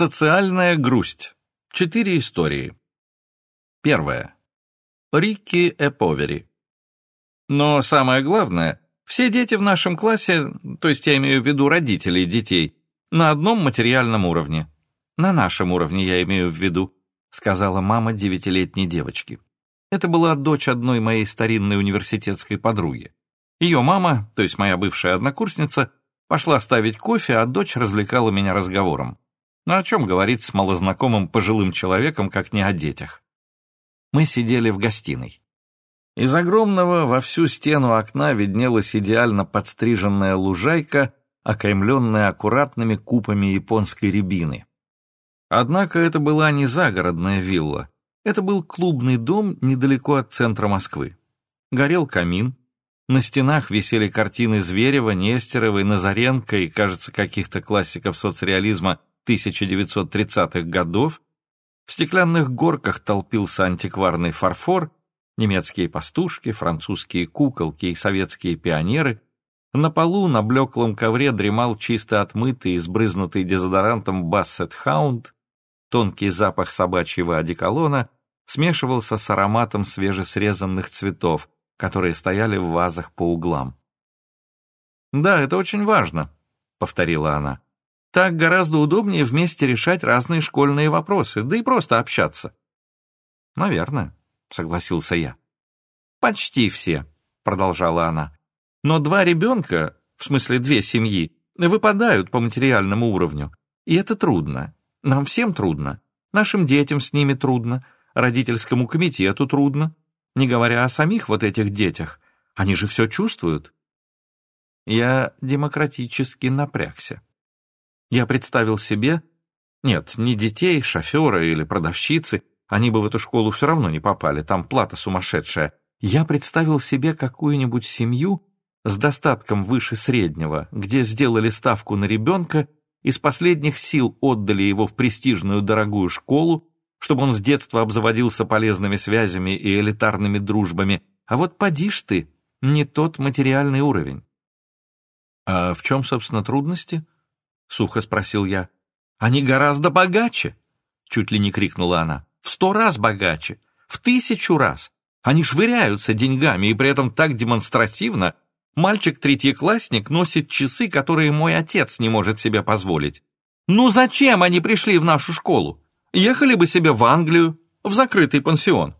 Социальная грусть. Четыре истории. Первая. Рикки Эповери. Но самое главное, все дети в нашем классе, то есть я имею в виду родителей детей, на одном материальном уровне. На нашем уровне я имею в виду, сказала мама девятилетней девочки. Это была дочь одной моей старинной университетской подруги. Ее мама, то есть моя бывшая однокурсница, пошла ставить кофе, а дочь развлекала меня разговором. Но о чем говорить с малознакомым пожилым человеком, как не о детях? Мы сидели в гостиной. Из огромного во всю стену окна виднелась идеально подстриженная лужайка, окаймленная аккуратными купами японской рябины. Однако это была не загородная вилла. Это был клубный дом недалеко от центра Москвы. Горел камин, на стенах висели картины Зверева, Нестерова, Назаренко и, кажется, каких-то классиков соцреализма 1930-х годов, в стеклянных горках толпился антикварный фарфор, немецкие пастушки, французские куколки и советские пионеры. На полу на блеклом ковре дремал чисто отмытый и сбрызнутый дезодорантом Бассет Хаунд. Тонкий запах собачьего одеколона смешивался с ароматом свежесрезанных цветов, которые стояли в вазах по углам. «Да, это очень важно», — повторила она. Так гораздо удобнее вместе решать разные школьные вопросы, да и просто общаться. Наверное, согласился я. Почти все, продолжала она. Но два ребенка, в смысле две семьи, выпадают по материальному уровню. И это трудно. Нам всем трудно. Нашим детям с ними трудно. Родительскому комитету трудно. Не говоря о самих вот этих детях. Они же все чувствуют. Я демократически напрягся. Я представил себе... Нет, не детей, шофера или продавщицы, они бы в эту школу все равно не попали, там плата сумасшедшая. Я представил себе какую-нибудь семью с достатком выше среднего, где сделали ставку на ребенка, из последних сил отдали его в престижную дорогую школу, чтобы он с детства обзаводился полезными связями и элитарными дружбами. А вот поди ж ты, не тот материальный уровень. А в чем, собственно, трудности? Сухо спросил я. Они гораздо богаче, чуть ли не крикнула она. В сто раз богаче, в тысячу раз. Они швыряются деньгами и при этом так демонстративно. Мальчик-третьеклассник носит часы, которые мой отец не может себе позволить. Ну зачем они пришли в нашу школу? Ехали бы себе в Англию, в закрытый пансион.